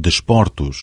desportos.